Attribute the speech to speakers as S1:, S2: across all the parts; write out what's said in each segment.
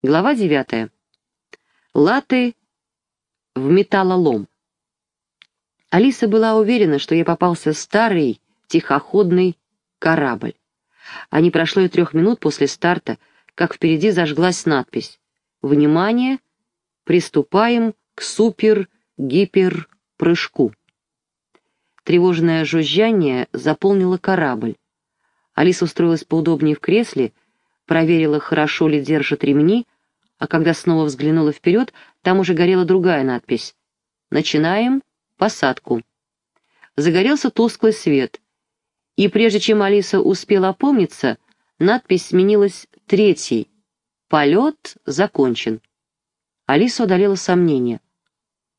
S1: Глава девятая. Латы в металлолом. Алиса была уверена, что ей попался старый тихоходный корабль. А не прошло и трех минут после старта, как впереди зажглась надпись «Внимание! Приступаем к супер-гипер-прыжку». Тревожное жужжание заполнило корабль. Алиса устроилась поудобнее в кресле, проверила, хорошо ли держат ремни, а когда снова взглянула вперед, там уже горела другая надпись. «Начинаем посадку». Загорелся тусклый свет, и прежде чем Алиса успела опомниться, надпись сменилась третьей. «Полет закончен». Алиса удалила сомнения.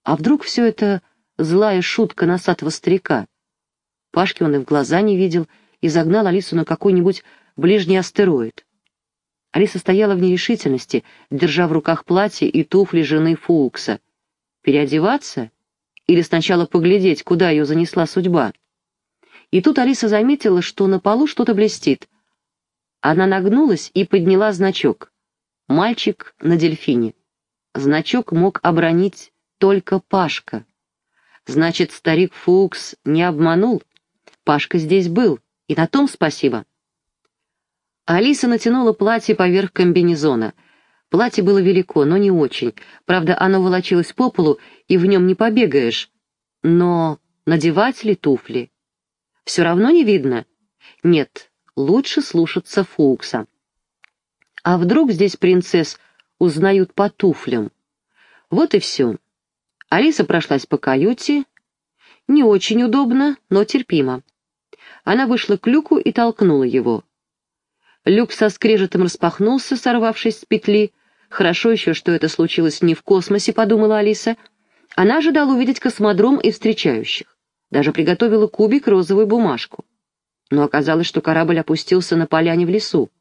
S1: А вдруг все это злая шутка носатого старика? Пашки он и в глаза не видел, и загнал Алису на какой-нибудь ближний астероид. Алиса стояла в нерешительности, держа в руках платье и туфли жены Фуукса. Переодеваться? Или сначала поглядеть, куда ее занесла судьба? И тут Алиса заметила, что на полу что-то блестит. Она нагнулась и подняла значок. «Мальчик на дельфине». Значок мог обронить только Пашка. Значит, старик Фукс не обманул. Пашка здесь был, и на том спасибо. Алиса натянула платье поверх комбинезона. Платье было велико, но не очень. Правда, оно волочилось по полу, и в нем не побегаешь. Но надевать ли туфли? Все равно не видно? Нет, лучше слушаться Фукса. А вдруг здесь принцесс узнают по туфлям? Вот и все. Алиса прошлась по каюте. Не очень удобно, но терпимо. Она вышла к люку и толкнула его. Люк со скрежетом распахнулся, сорвавшись с петли. Хорошо еще, что это случилось не в космосе, подумала Алиса. Она ожидала увидеть космодром и встречающих. Даже приготовила кубик розовую бумажку. Но оказалось, что корабль опустился на поляне в лесу.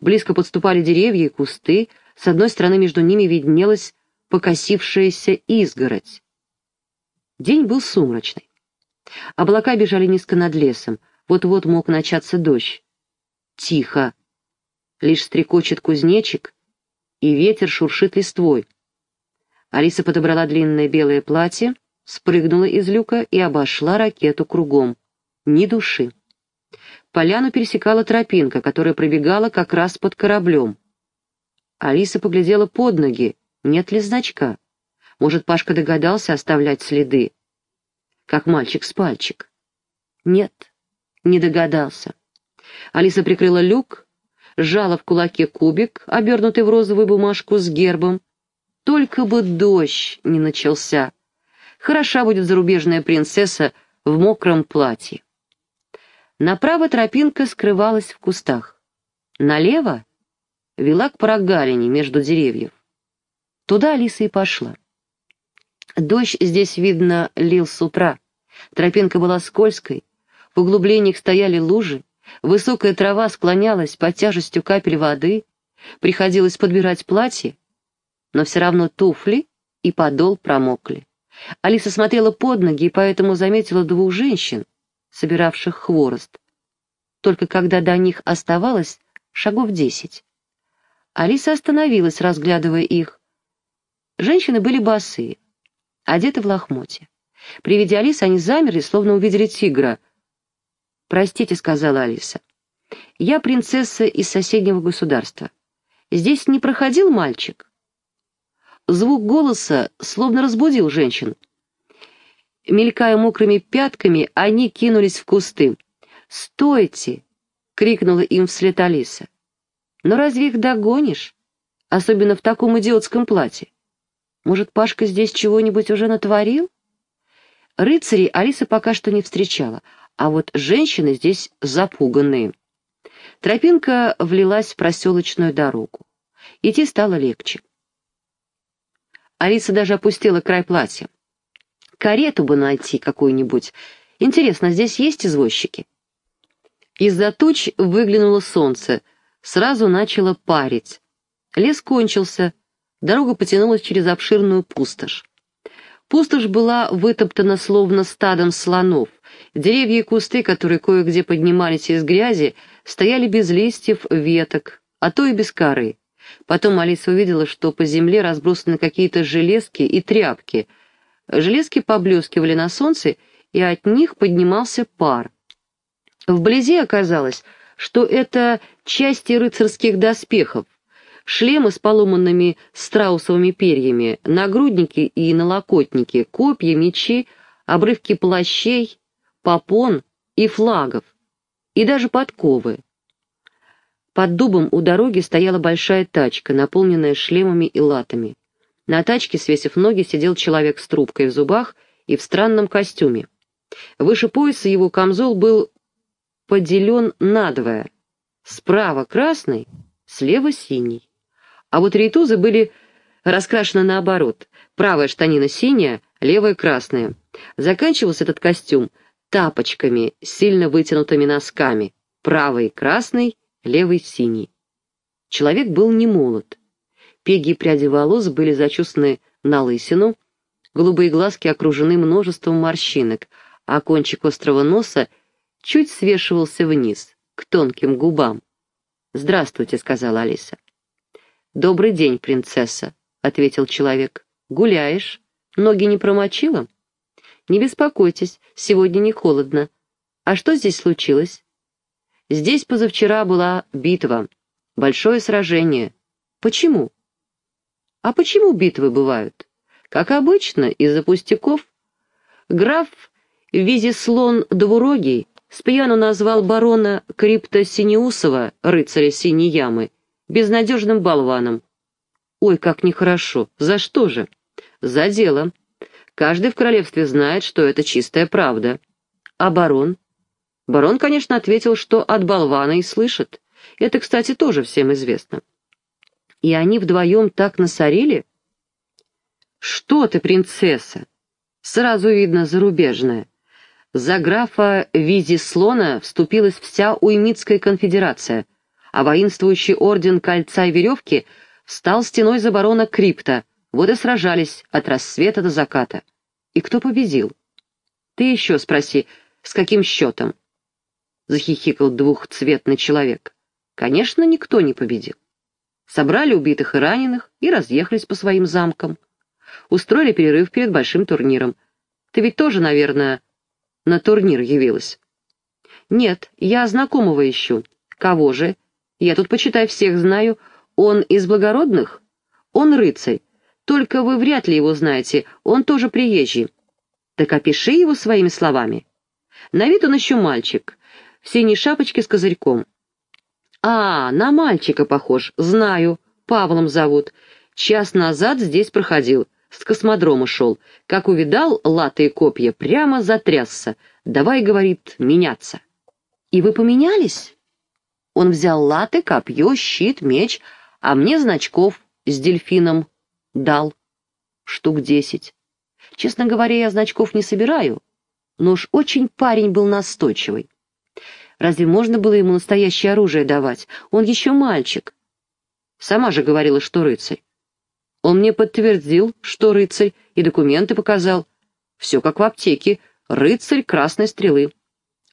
S1: Близко подступали деревья и кусты, с одной стороны между ними виднелась покосившаяся изгородь. День был сумрачный. Облака бежали низко над лесом, вот-вот мог начаться дождь. Тихо. Лишь стрекочет кузнечик, и ветер шуршит листвой. Алиса подобрала длинное белое платье, спрыгнула из люка и обошла ракету кругом. Ни души. Поляну пересекала тропинка, которая пробегала как раз под кораблем. Алиса поглядела под ноги, нет ли значка. Может, Пашка догадался оставлять следы, как мальчик с пальчик. Нет, не догадался. Алиса прикрыла люк, сжала в кулаке кубик, обернутый в розовую бумажку с гербом. Только бы дождь не начался. Хороша будет зарубежная принцесса в мокром платье. Направо тропинка скрывалась в кустах. Налево вела к прогалине между деревьев. Туда Алиса и пошла. Дождь здесь, видно, лил с утра. Тропинка была скользкой, в углублениях стояли лужи, Высокая трава склонялась под тяжестью капель воды, приходилось подбирать платье, но все равно туфли и подол промокли. Алиса смотрела под ноги и поэтому заметила двух женщин, собиравших хворост. Только когда до них оставалось шагов десять. Алиса остановилась, разглядывая их. Женщины были босые, одеты в лохмотья. При виде Алисы они замерли, словно увидели тигра — «Простите», — сказала Алиса. «Я принцесса из соседнего государства. Здесь не проходил мальчик?» Звук голоса словно разбудил женщин. Мелькая мокрыми пятками, они кинулись в кусты. «Стойте!» — крикнула им вслед Алиса. «Но разве их догонишь? Особенно в таком идиотском платье. Может, Пашка здесь чего-нибудь уже натворил?» Рыцарей Алиса пока что не встречала, а вот женщины здесь запуганные. Тропинка влилась в проселочную дорогу. Идти стало легче. Алиса даже опустила край платья. Карету бы найти какую-нибудь. Интересно, здесь есть извозчики? Из-за туч выглянуло солнце. Сразу начало парить. Лес кончился. Дорога потянулась через обширную пустошь. Пустошь была вытоптана словно стадом слонов. Деревья и кусты, которые кое-где поднимались из грязи, стояли без листьев, веток, а то и без коры. Потом Алиса увидела, что по земле разбросаны какие-то железки и тряпки. Железки поблескивали на солнце, и от них поднимался пар. Вблизи оказалось, что это части рыцарских доспехов, шлемы с поломанными страусовыми перьями, нагрудники и налокотники, копья, мечи, обрывки плащей, попон и флагов, и даже подковы. Под дубом у дороги стояла большая тачка, наполненная шлемами и латами. На тачке, свесив ноги, сидел человек с трубкой в зубах и в странном костюме. Выше пояса его камзол был поделен надвое. Справа красный, слева синий. А вот рейтузы были раскрашены наоборот. Правая штанина синяя, левая красная. Заканчивался этот костюм тапочками с сильно вытянутыми носками. Правый красный, левый синий. Человек был не молод. Пеги и пряди волос были зачесаны на лысину, голубые глазки окружены множеством морщинок, а кончик острого носа чуть свешивался вниз, к тонким губам. «Здравствуйте», — сказала Алиса. «Добрый день, принцесса», — ответил человек. «Гуляешь? Ноги не промочила?» «Не беспокойтесь, сегодня не холодно. А что здесь случилось?» Здесь позавчера была битва, большое сражение. Почему? А почему битвы бывают? Как обычно, из-за пустяков. Граф Визислон Двурогий спьяну назвал барона Крипта Синеусова, рыцаря Синей Ямы, безнадежным болваном. Ой, как нехорошо. За что же? За дело. Каждый в королевстве знает, что это чистая правда. А барон? Барон, конечно, ответил, что от болвана и слышит. Это, кстати, тоже всем известно. И они вдвоем так насорили? Что ты, принцесса? Сразу видно зарубежная. За графа Визислона вступилась вся Уймитская конфедерация, а воинствующий орден Кольца и Веревки встал стеной за барона Крипта, вот и сражались от рассвета до заката. И кто победил? Ты еще спроси, с каким счетом? — захихикал двухцветный человек. «Конечно, никто не победил. Собрали убитых и раненых и разъехались по своим замкам. Устроили перерыв перед большим турниром. Ты ведь тоже, наверное, на турнир явилась?» «Нет, я знакомого ищу. Кого же? Я тут, почитай, всех знаю. Он из благородных? Он рыцарь. Только вы вряд ли его знаете, он тоже приезжий. Так опиши его своими словами. На вид он еще мальчик, в синей шапочке с козырьком. «А, на мальчика похож, знаю, Павлом зовут. Час назад здесь проходил, с космодрома шел. Как увидал латы и копья, прямо затрясся. Давай, говорит, меняться». «И вы поменялись?» Он взял латы, копье, щит, меч, а мне значков с дельфином дал. Штук десять. Честно говоря, я значков не собираю, но уж очень парень был настойчивый. Разве можно было ему настоящее оружие давать? Он еще мальчик. Сама же говорила, что рыцарь. Он мне подтвердил, что рыцарь, и документы показал. Все как в аптеке. Рыцарь красной стрелы.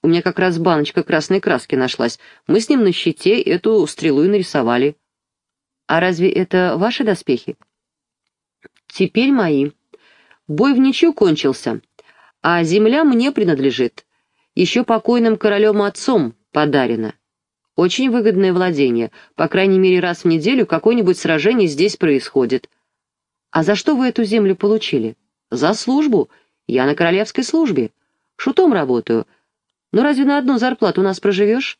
S1: У меня как раз баночка красной краски нашлась. Мы с ним на щите эту стрелу и нарисовали. А разве это ваши доспехи? Теперь мои. Бой в ничью кончился, а земля мне принадлежит еще покойным королем-отцом подарено. Очень выгодное владение, по крайней мере раз в неделю какое-нибудь сражение здесь происходит. А за что вы эту землю получили? За службу. Я на королевской службе. Шутом работаю. Ну разве на одну зарплату у нас проживешь?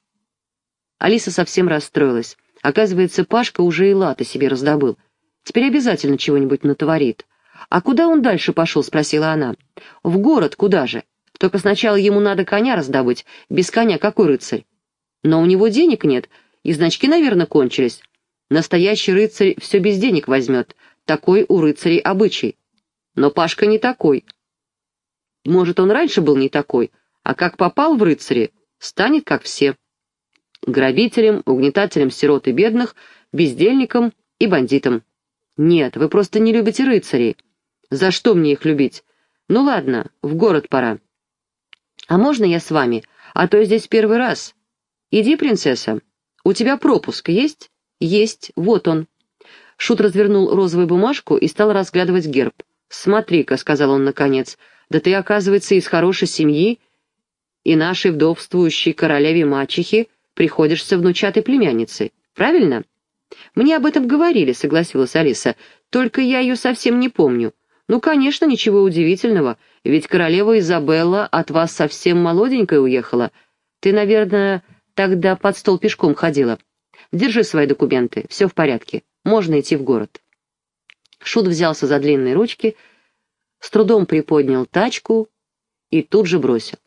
S1: Алиса совсем расстроилась. Оказывается, Пашка уже и латы себе раздобыл. Теперь обязательно чего-нибудь натворит. «А куда он дальше пошел?» — спросила она. «В город куда же?» Только сначала ему надо коня раздобыть. Без коня какой рыцарь? Но у него денег нет, и значки, наверное, кончились. Настоящий рыцарь все без денег возьмет. Такой у рыцарей обычай. Но Пашка не такой. Может, он раньше был не такой, а как попал в рыцари, станет как все. Грабителем, угнетателем сирот и бедных, бездельником и бандитом. Нет, вы просто не любите рыцарей. За что мне их любить? Ну ладно, в город пора. «А можно я с вами? А то я здесь первый раз». «Иди, принцесса. У тебя пропуск есть?» «Есть. Вот он». Шут развернул розовую бумажку и стал разглядывать герб. «Смотри-ка», — сказал он наконец, — «да ты, оказывается, из хорошей семьи, и нашей вдовствующей королеве-мачехе приходишься внучатой племянницей. Правильно?» «Мне об этом говорили», — согласилась Алиса, — «только я ее совсем не помню». «Ну, конечно, ничего удивительного, ведь королева Изабелла от вас совсем молоденькая уехала. Ты, наверное, тогда под стол пешком ходила. Держи свои документы, все в порядке, можно идти в город». Шут взялся за длинные ручки, с трудом приподнял тачку и тут же бросил.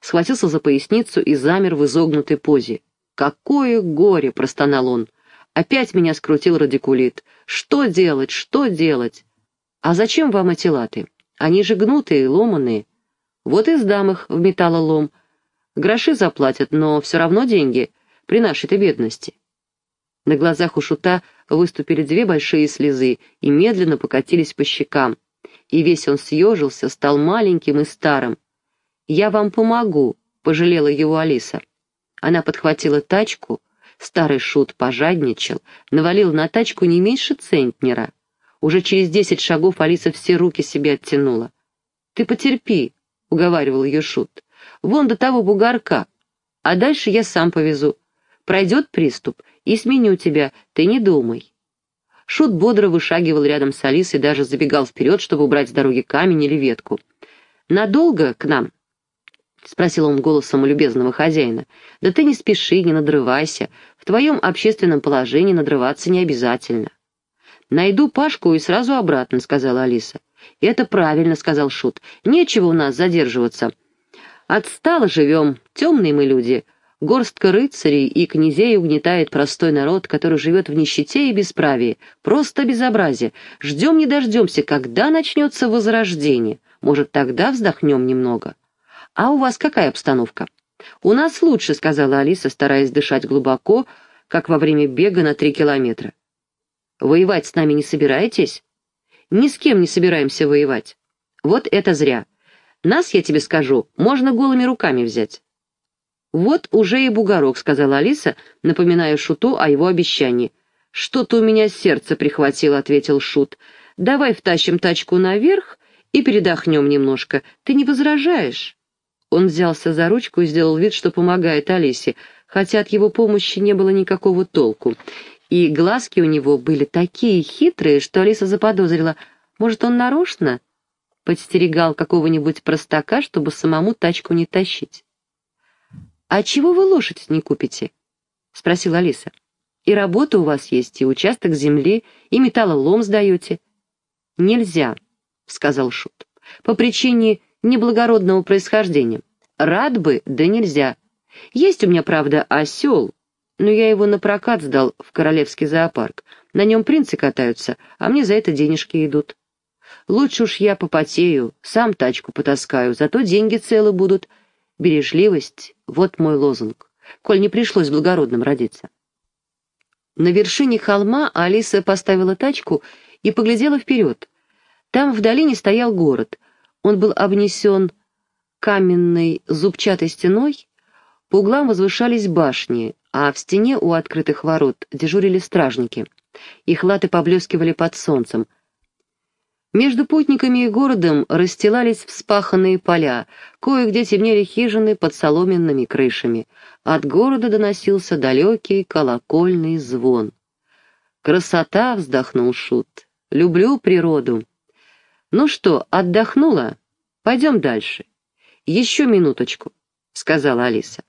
S1: Схватился за поясницу и замер в изогнутой позе. «Какое горе!» — простонал он. «Опять меня скрутил радикулит. Что делать, что делать?» «А зачем вам эти латы? Они же гнутые, ломаные. Вот и сдам их в металлолом. Гроши заплатят, но все равно деньги при нашей-то бедности». На глазах у Шута выступили две большие слезы и медленно покатились по щекам. И весь он съежился, стал маленьким и старым. «Я вам помогу», — пожалела его Алиса. Она подхватила тачку, старый Шут пожадничал, навалил на тачку не меньше центнера. Уже через десять шагов Алиса все руки себе оттянула. «Ты потерпи», — уговаривал ее Шут. «Вон до того бугорка. А дальше я сам повезу. Пройдет приступ, и сменю тебя, ты не думай». Шут бодро вышагивал рядом с Алисой, даже забегал вперед, чтобы убрать с дороги камень или ветку. «Надолго к нам?» — спросил он голосом любезного хозяина. «Да ты не спеши, не надрывайся. В твоем общественном положении надрываться не обязательно». «Найду Пашку и сразу обратно», — сказала Алиса. «Это правильно», — сказал Шут. «Нечего у нас задерживаться. Отстало живем, темные мы люди. Горстка рыцарей и князей угнетает простой народ, который живет в нищете и бесправии. Просто безобразие. Ждем не дождемся, когда начнется возрождение. Может, тогда вздохнем немного. А у вас какая обстановка?» «У нас лучше», — сказала Алиса, стараясь дышать глубоко, как во время бега на три километра. Воевать с нами не собираетесь? Ни с кем не собираемся воевать. Вот это зря. Нас, я тебе скажу, можно голыми руками взять. Вот уже и бугорок, сказала Алиса, напоминая Шуту о его обещании. Что-то у меня сердце прихватило, ответил Шут. Давай втащим тачку наверх и передохнем немножко. Ты не возражаешь? Он взялся за ручку и сделал вид, что помогает Алисе, хотя от его помощи не было никакого толку и глазки у него были такие хитрые, что Алиса заподозрила, может, он нарочно подстерегал какого-нибудь простака, чтобы самому тачку не тащить. «А чего вы лошадь не купите?» — спросила Алиса. «И работа у вас есть, и участок земли, и металлолом сдаете». «Нельзя», — сказал Шут, — «по причине неблагородного происхождения. Рад бы, да нельзя. Есть у меня, правда, осел, но я его на прокат сдал в королевский зоопарк. На нем принцы катаются, а мне за это денежки идут. Лучше уж я попотею, сам тачку потаскаю, зато деньги целы будут. Бережливость — вот мой лозунг, коль не пришлось благородным родиться. На вершине холма Алиса поставила тачку и поглядела вперед. Там в долине стоял город. Он был обнесен каменной зубчатой стеной, по углам возвышались башни, а в стене у открытых ворот дежурили стражники. Их латы поблескивали под солнцем. Между путниками и городом расстилались вспаханные поля, кое-где темнели хижины под соломенными крышами. От города доносился далекий колокольный звон. «Красота!» — вздохнул Шут. «Люблю природу». «Ну что, отдохнула? Пойдем дальше». «Еще минуточку», — сказала Алиса.